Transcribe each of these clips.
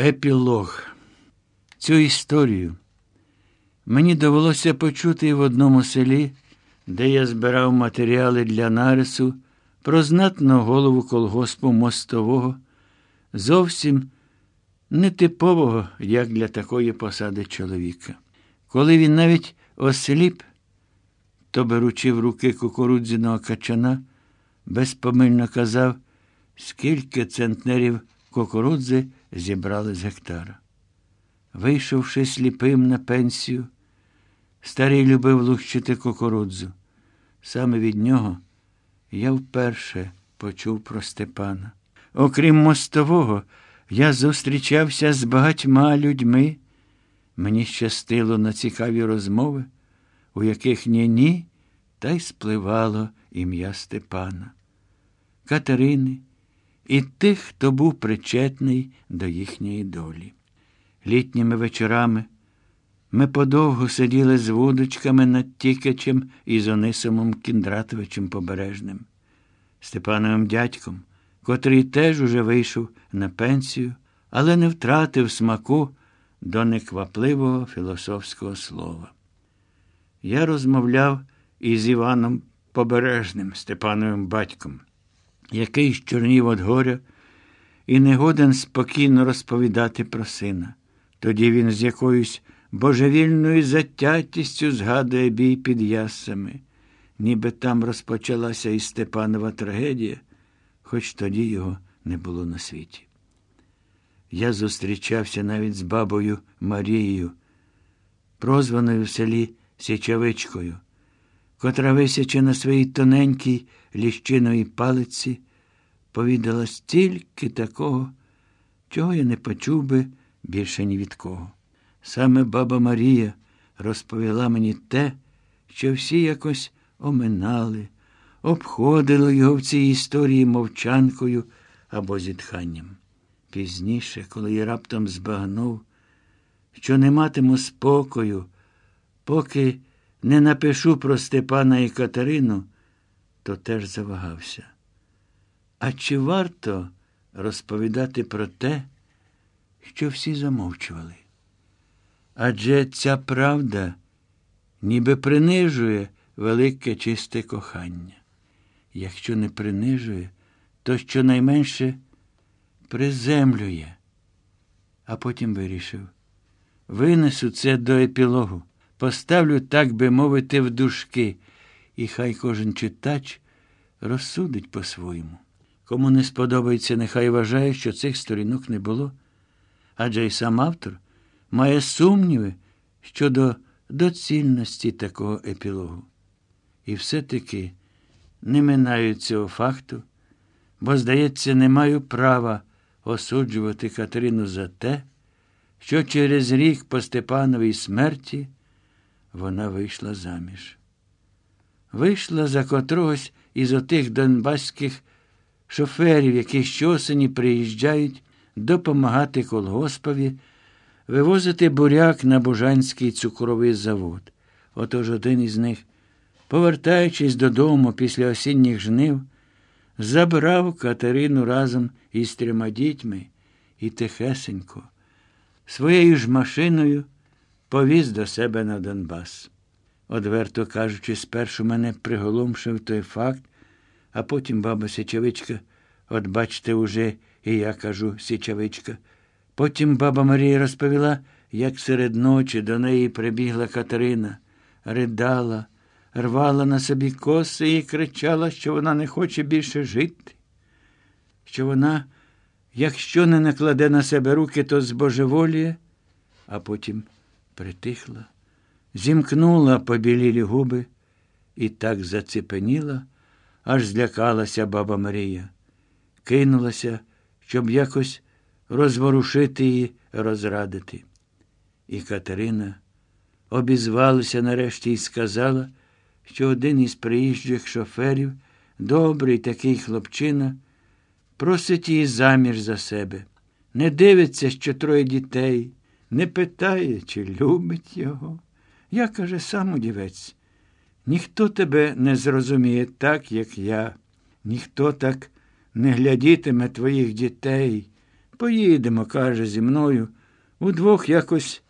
Епілог. Цю історію мені довелося почути в одному селі, де я збирав матеріали для нарису про знатного голову колгоспу мостового, зовсім нетипового, як для такої посади чоловіка. Коли він навіть осліп, то, беручи в руки кукурудзяного качана, безпомильно казав, скільки центнерів кукурудзи зібрали з гектара. Вийшовши сліпим на пенсію, старий любив лущити кукурудзу. Саме від нього я вперше почув про Степана. Окрім мостового, я зустрічався з багатьма людьми. Мені щастило на цікаві розмови, у яких ні-ні, та й спливало ім'я Степана, Катерини і тих, хто був причетний до їхньої долі. Літніми вечорами ми подовго сиділи з вудочками над Тікачем і з Онисимом Кіндратовичем Побережним, Степановим дядьком, котрий теж уже вийшов на пенсію, але не втратив смаку до неквапливого філософського слова. Я розмовляв із Іваном Побережним, Степановим батьком, який щорнів від горя і не годен спокійно розповідати про сина. Тоді він з якоюсь божевільною затятістю згадує бій під ясами, ніби там розпочалася і Степанова трагедія, хоч тоді його не було на світі. Я зустрічався навіть з бабою Марією, прозваною в селі Січавичкою, котра, висячи на своїй тоненькій ліщиновій палиці, повідала стільки такого, чого я не почув би більше ні від кого. Саме баба Марія розповіла мені те, що всі якось оминали, обходили його в цій історії мовчанкою або зітханням. Пізніше, коли я раптом збагнув, що не матиму спокою, поки не напишу про Степана і Катерину, то теж завагався. А чи варто розповідати про те, що всі замовчували? Адже ця правда ніби принижує велике чисте кохання. Якщо не принижує, то щонайменше приземлює, а потім вирішив. Винесу це до епілогу, поставлю, так би мовити, в дужки, і хай кожен читач розсудить по-своєму. Кому не сподобається, нехай вважає, що цих сторінок не було. Адже й сам автор має сумніви щодо доцільності такого епілогу. І все-таки не минаю цього факту, бо, здається, не маю права осуджувати Катерину за те, що через рік по Степановій смерті вона вийшла заміж. Вийшла за котрогось із отих донбаських шоферів, які щосені приїжджають допомагати колгоспові вивозити буряк на Бужанський цукровий завод. Отож один із них, повертаючись додому після осінніх жнив, забрав Катерину разом із трьома дітьми і тихесенько, своєю ж машиною повіз до себе на Донбас. Одверто кажучи, спершу мене приголомшив той факт, а потім баба Січевичка, от бачите, уже і я кажу Січевичка. Потім баба Марія розповіла, як серед ночі до неї прибігла Катерина, ридала, рвала на собі коси і кричала, що вона не хоче більше жити, що вона, якщо не накладе на себе руки, то збожеволіє, а потім притихла, зімкнула побілілі губи і так заціпеніла, аж злякалася баба Марія, кинулася, щоб якось розворушити її, розрадити. І Катерина обізвалася нарешті і сказала, що один із приїжджих шоферів, добрий такий хлопчина, просить її заміж за себе, не дивиться, що троє дітей, не питає, чи любить його. Я, каже, сам удівець, ніхто тебе не зрозуміє так, як я, ніхто так не глядітиме твоїх дітей Поїдемо, каже, зі мною. Удвох якось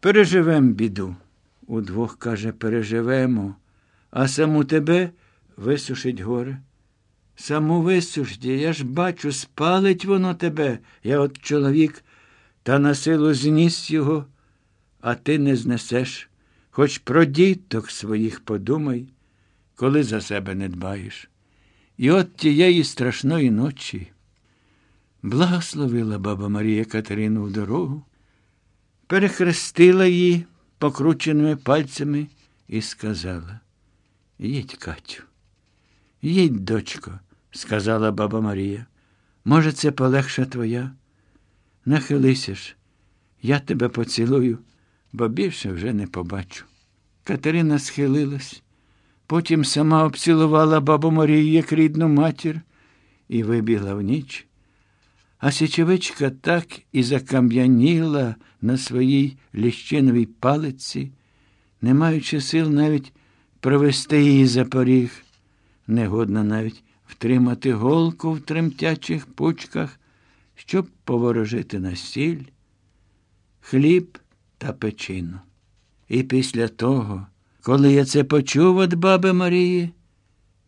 переживем біду. Удвох, каже, переживемо, а саму тебе висушить горе. Саму висушить, я ж бачу, спалить воно тебе. Я от чоловік, та на силу зніс його, а ти не знесеш. Хоч про діток своїх подумай, коли за себе не дбаєш. І от тієї страшної ночі благословила баба Марія Катерину в дорогу, перехрестила її покрученими пальцями і сказала Їдь, Катю, їдь, дочко, сказала баба Марія. Може, це полегша твоя? Нахилися ж, я тебе поцілую, бо більше вже не побачу. Катерина схилилась, потім сама обцілувала бабу Марію як рідну матір і вибігла в ніч. А січовичка так і закам'яніла на своїй ліщиновій палиці, не маючи сил навіть провести її за поріг, негодна навіть втримати голку в тремтячих пучках, щоб поворожити на сіль, хліб та печину. І після того, коли я це почув від баби Марії,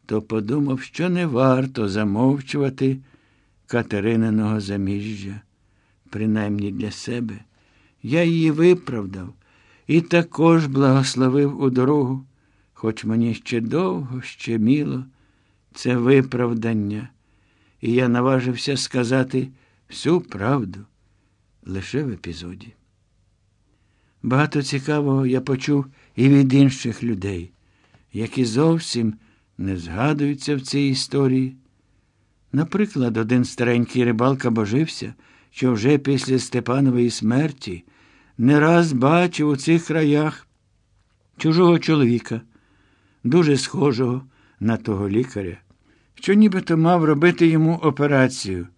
то подумав, що не варто замовчувати Катерининого заміжжя, принаймні для себе. Я її виправдав і також благословив у дорогу, хоч мені ще довго, ще міло, це виправдання, і я наважився сказати всю правду лише в епізоді. Багато цікавого я почув і від інших людей, які зовсім не згадуються в цій історії. Наприклад, один старенький рибалка божився, що вже після Степанової смерті не раз бачив у цих краях чужого чоловіка, дуже схожого на того лікаря, що нібито мав робити йому операцію,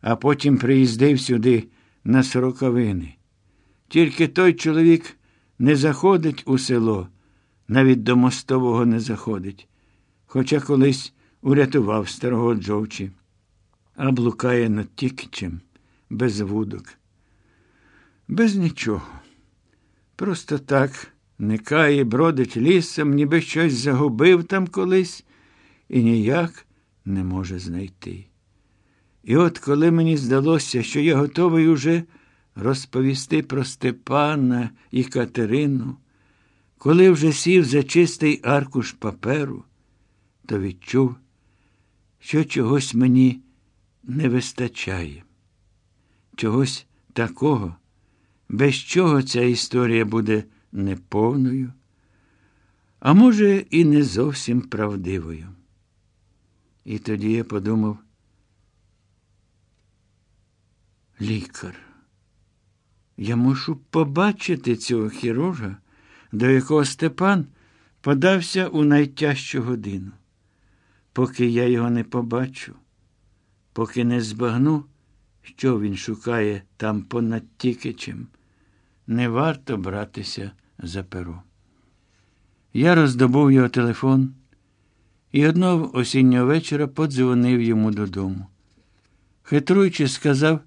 а потім приїздив сюди на сороковини. Тільки той чоловік не заходить у село, навіть до мостового не заходить, хоча колись урятував старого Джовчі, а блукає над Тікичем без вудок. Без нічого. Просто так никає, бродить лісом, ніби щось загубив там колись і ніяк не може знайти. І от коли мені здалося, що я готовий уже розповісти про Степана і Катерину, коли вже сів за чистий аркуш паперу, то відчув, що чогось мені не вистачає, чогось такого, без чого ця історія буде неповною, а може, і не зовсім правдивою. І тоді я подумав, лікар. Я мушу побачити цього хірурга, до якого Степан подався у найтяжчу годину. Поки я його не побачу, поки не збагну, що він шукає там понад Тікичем, не варто братися за перо. Я роздобув його телефон і одного осіннього вечора подзвонив йому додому. Хитруючи, сказав,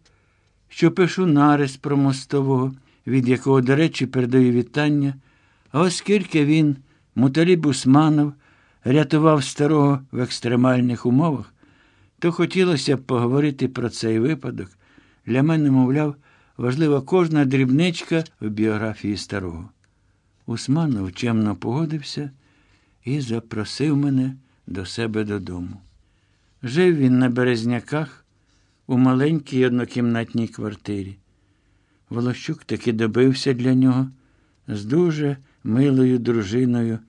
що пишу нарис про мостового, від якого, до речі, передаю вітання, а оскільки він, Муталіб Усманов, рятував старого в екстремальних умовах, то хотілося б поговорити про цей випадок. Для мене, мовляв, важлива кожна дрібничка в біографії старого. Усманов чемно погодився і запросив мене до себе додому. Жив він на Березняках у маленькій однокімнатній квартирі. Волощук таки добився для нього з дуже милою дружиною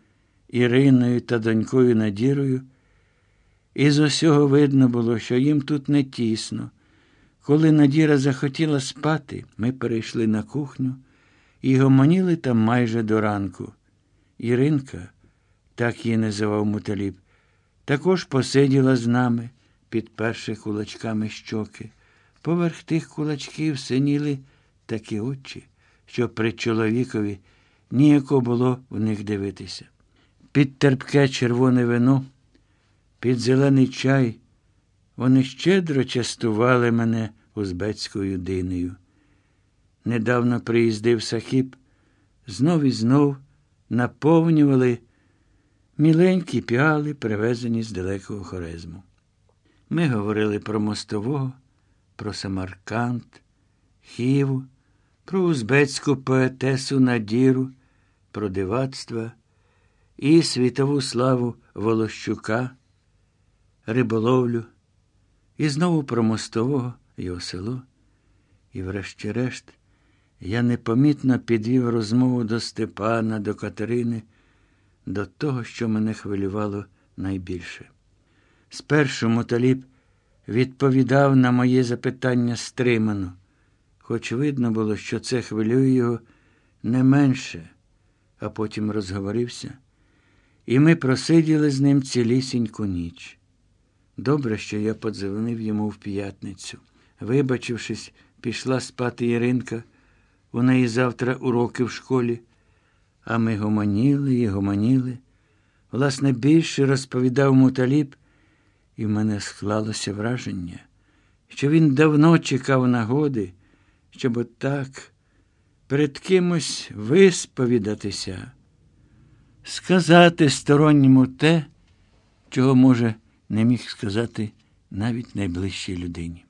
Іриною та донькою Надірою. І з усього видно було, що їм тут не тісно. Коли Надіра захотіла спати, ми перейшли на кухню і гомоніли там майже до ранку. Іринка, так її називав Муталіб, також посиділа з нами підперши кулачками щоки. Поверх тих кулачків синіли такі очі, що при чоловікові ніяко було в них дивитися. Під терпке червоне вино, під зелений чай вони щедро частували мене узбецькою динею. Недавно приїздив Сахіб, знов і знов наповнювали міленькі піали, привезені з далекого хорезму. Ми говорили про мостового, про Самарканд, Хіву, про узбецьку поетесу Надіру, про дивацтва і світову славу Волощука, риболовлю, і знову про мостового його село. І, врешті-решт, я непомітно підвів розмову до Степана, до Катерини, до того, що мене хвилювало найбільше. Спершу Моталіб відповідав на моє запитання стримано, хоч видно було, що це хвилює його не менше, а потім розговорився, і ми просиділи з ним цілісіньку ніч. Добре, що я подзвонив йому в п'ятницю. Вибачившись, пішла спати Іринка. У неї завтра уроки в школі. А ми гомоніли і гомоніли. Власне, більше розповідав Муталіб, і в мене склалося враження, що він давно чекав нагоди, щоб отак перед кимось висповідатися, сказати сторонньому те, чого, може, не міг сказати навіть найближчій людині.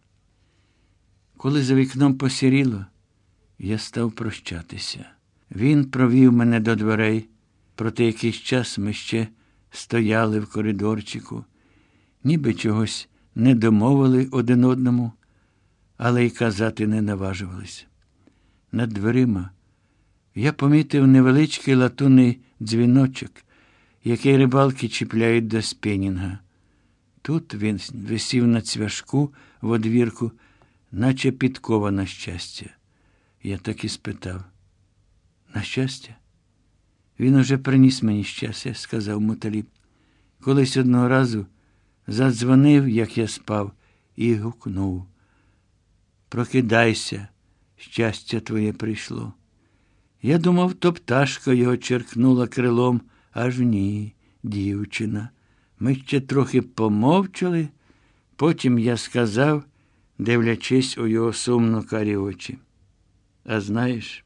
Коли за вікном посіріло, я став прощатися. Він провів мене до дверей, проте якийсь час ми ще стояли в коридорчику, ніби чогось не домовили один одному, але й казати не наважувались. Над дверима я помітив невеличкий латунний дзвіночок, який рибалки чіпляють до спінінга. Тут він висів на цвяшку в одвірку, наче підкова на щастя. Я так і спитав. На щастя? Він уже приніс мені щастя, сказав Муталіб. Колись одного разу задзвонив, як я спав, і гукнув. Прокидайся, щастя твоє прийшло. Я думав, то пташка його черкнула крилом, аж ні, дівчина. Ми ще трохи помовчали, потім я сказав, дивлячись у його сумно карі очі. А знаєш,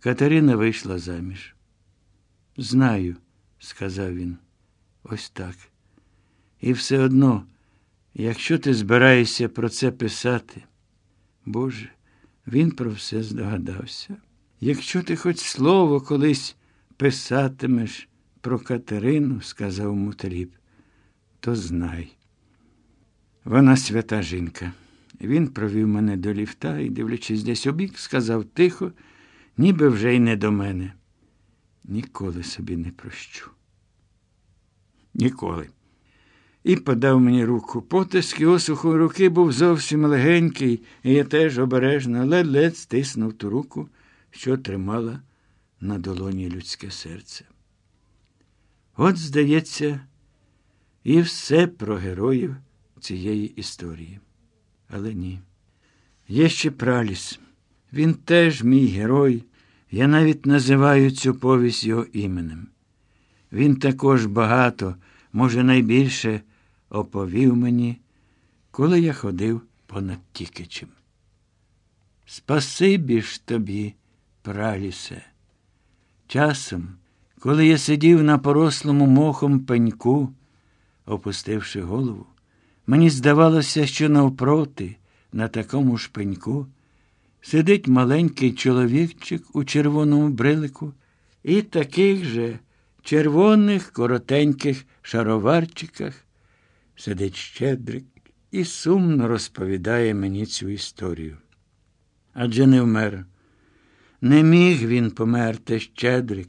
Катерина вийшла заміж. Знаю, сказав він. Ось так. І все одно, якщо ти збираєшся про це писати, Боже, він про все здогадався. Якщо ти хоч слово колись писатимеш про Катерину, сказав Мутріб, то знай. Вона свята жінка. Він провів мене до ліфта і, дивлячись десь обік, сказав тихо, ніби вже й не до мене. Ніколи собі не прощу. Ніколи. І подав мені руку. Потиск його сухої руки був зовсім легенький, і я теж обережно, ледь-ледь стиснув ту руку, що тримала на долоні людське серце. От, здається, і все про героїв цієї історії. Але ні. Є ще праліс. Він теж мій герой. Я навіть називаю цю повість його іменем. Він також багато, може, найбільше оповів мені, коли я ходив понад Тікичем. Спасибі ж тобі, пралісе. Часом, коли я сидів на порослому мохом пеньку, опустивши голову, мені здавалося, що навпроти, на такому ж пеньку, сидить маленький чоловікчик у червоному брилику і таких же червоних коротеньких шароварчиках сидить щедрик і сумно розповідає мені цю історію. Адже не вмер. Не міг він померти щедрик,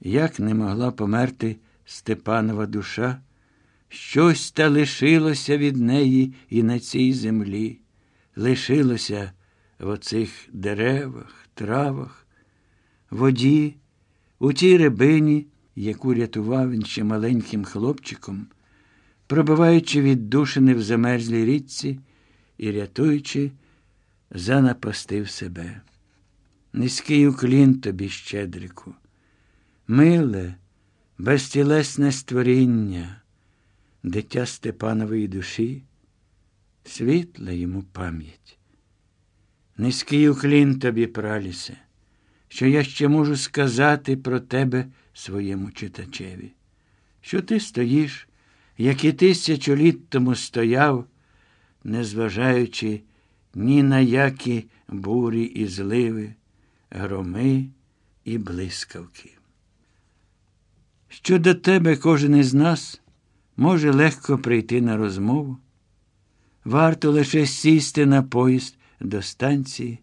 як не могла померти Степанова душа. Щось та лишилося від неї і на цій землі, лишилося в оцих деревах, травах, воді, у тій рибині, яку рятував він ще маленьким хлопчиком, пробиваючи віддушини в замерзлій річці і рятуючи, занапастив себе. Низький уклін тобі, щедрику, миле, безтілесне створіння дитя Степанової душі, світла йому пам'ять. Низький уклін тобі, пралісе, що я ще можу сказати про тебе своєму читачеві, що ти стоїш, як і тисячу літ тому стояв, незважаючи ні на які бурі і зливи, громи і блискавки. Що до тебе кожен із нас може легко прийти на розмову, варто лише сісти на поїзд до станції.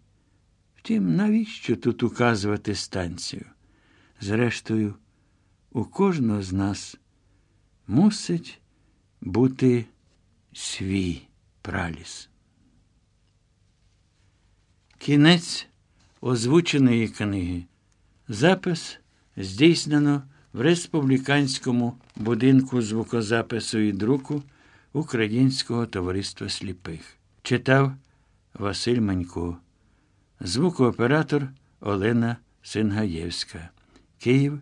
Втім, навіщо тут указувати станцію? Зрештою, у кожного з нас мусить бути свій праліс. Кінець озвученої книги. Запис здійснено в республіканському будинку звукозапису і друку Українського товариства сліпих. Читав Василь Манько, звукооператор Олена Сингаєвська. Київ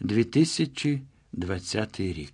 2020 рік.